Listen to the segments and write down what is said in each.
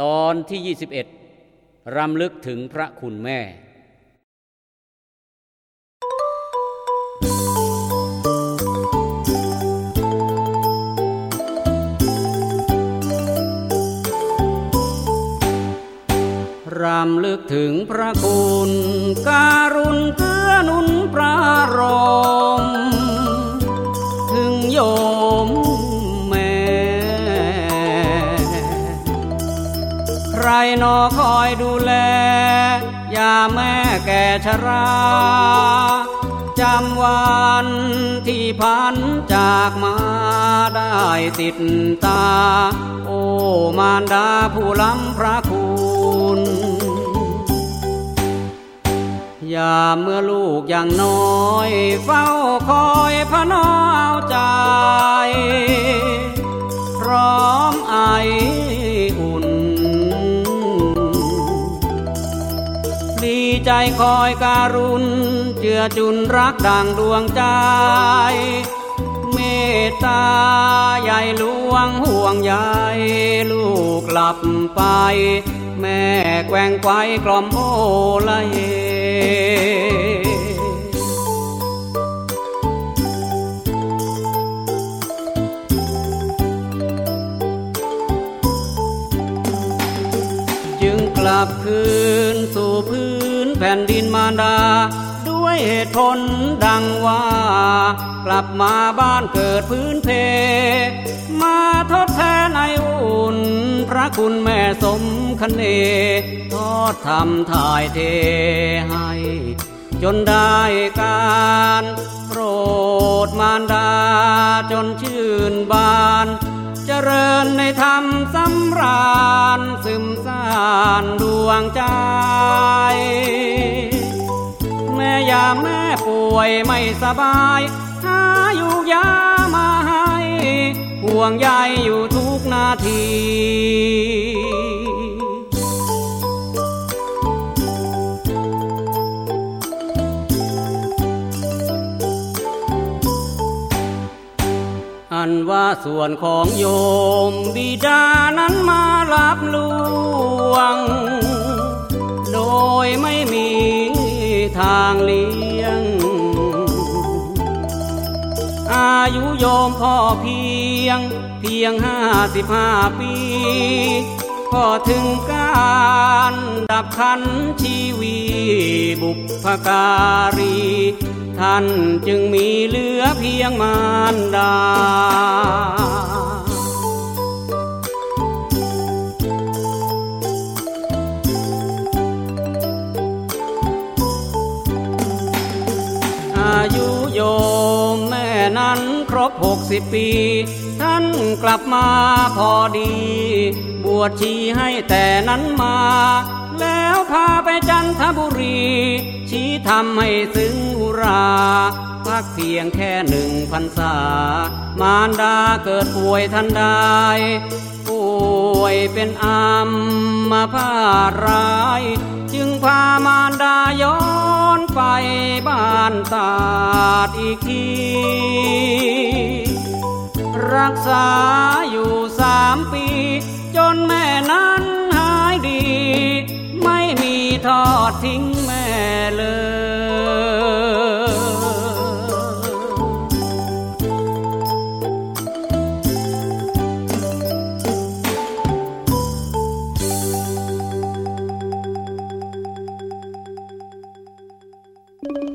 ตอนที่ 21 รำลึกถึงพระคุณแม่ รำลึกถึงพระคุณกา นอคอยดูแล ยาแม่แก่ชราจำวันที่พันจากมาได้ติดตา โอ้มารดาผู้ล้ำพระคุณยามเมื่อลูกยังน้อย เฝ้าคอยพระนอเอาใจ พร้อมไอ ใจคอยการุณเจือจุนรักดังดวงใจ เมตตาใหญ่หลวงห่วงใยลูกหลับไป แม่แกว่งไกวกล่อมโอละเยจึงกลับคืนสู่พื้น แผ่นดินมารดา ด้วยเหตุผลดังว่า กลับมาบ้านเกิดพื้นเพ มาทดแทนไออุ่น พระคุณแม่สมคเนทอดทำถ่ายเทให้ จนได้การโปรดมารดาจนชื่นบาน ริญในธรรมสำราญซึมซานดวงใจ แม่ยามแม่ป่วยไม่สบายหาอยู่ยามาให้ห่วงใยอยู่ทุกนาที อันว่าส่วนของโยมบิดานั้นมารับลวง โดยไม่มีทางเลี้ยง อายุโยมพ่อเพียง เพียงห้าสิบห้าปี ก็ถึงการดับขันชีวีบุพการี ท่านจึงมีเหลือเพียงมารดา อายุโยมแม่นั้น รบหกสิบปี ท่านกลับมาพอดี บวชชีให้แต่นั้นมา แล้วพาไปจันทบุรี ชี้ทำให้ซึ้งอุราพักเพียงแค่หนึ่งพรรษา มารดาเกิดป่วยทันได้ป่วยเป็นอัมมาพาตร้าย จึงพามารดาย้อนไปบ้านตาดอีกที รักษาอยู่สามปี จนแม่นั้นหายดี ไม่มีทอดทิ้งแม่เล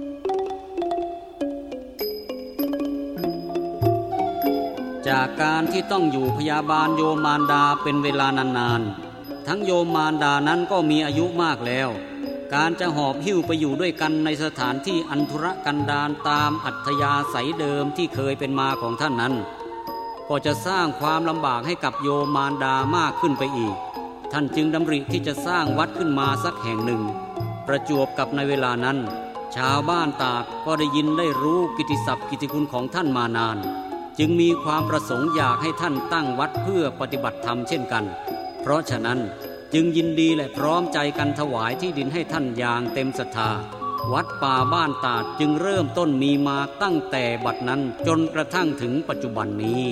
ย จากการที่ต้องอยู่พยาบาลโยมารดาเป็นเวลานานๆ ทั้งโยมารดานั้นก็มีอายุมากแล้ว การจะหอบหิ้วไปอยู่ด้วยกันในสถานที่อันธุรกันดารตามอัธยาศัยเดิมที่เคยเป็นมาของท่านนั้น ก็จะสร้างความลำบากให้กับโยมารดามากขึ้นไปอีก ท่านจึงดำริที่จะสร้างวัดขึ้นมาสักแห่งหนึ่ง ประจวบกับในเวลานั้น ชาวบ้านตากก็ได้ยินได้รู้กิติศัพท์กิติคุณของท่านมานาน จึงมีความประสงค์อยากให้ท่านตั้งวัดเพื่อปฏิบัติธรรมเช่นกัน เพราะฉะนั้นจึงยินดีและพร้อมใจกันถวายที่ดินให้ท่านอย่างเต็มศรัทธา วัดป่าบ้านตาดจึงเริ่มต้นมีมาตั้งแต่บัดนั้นจนกระทั่งถึงปัจจุบันนี้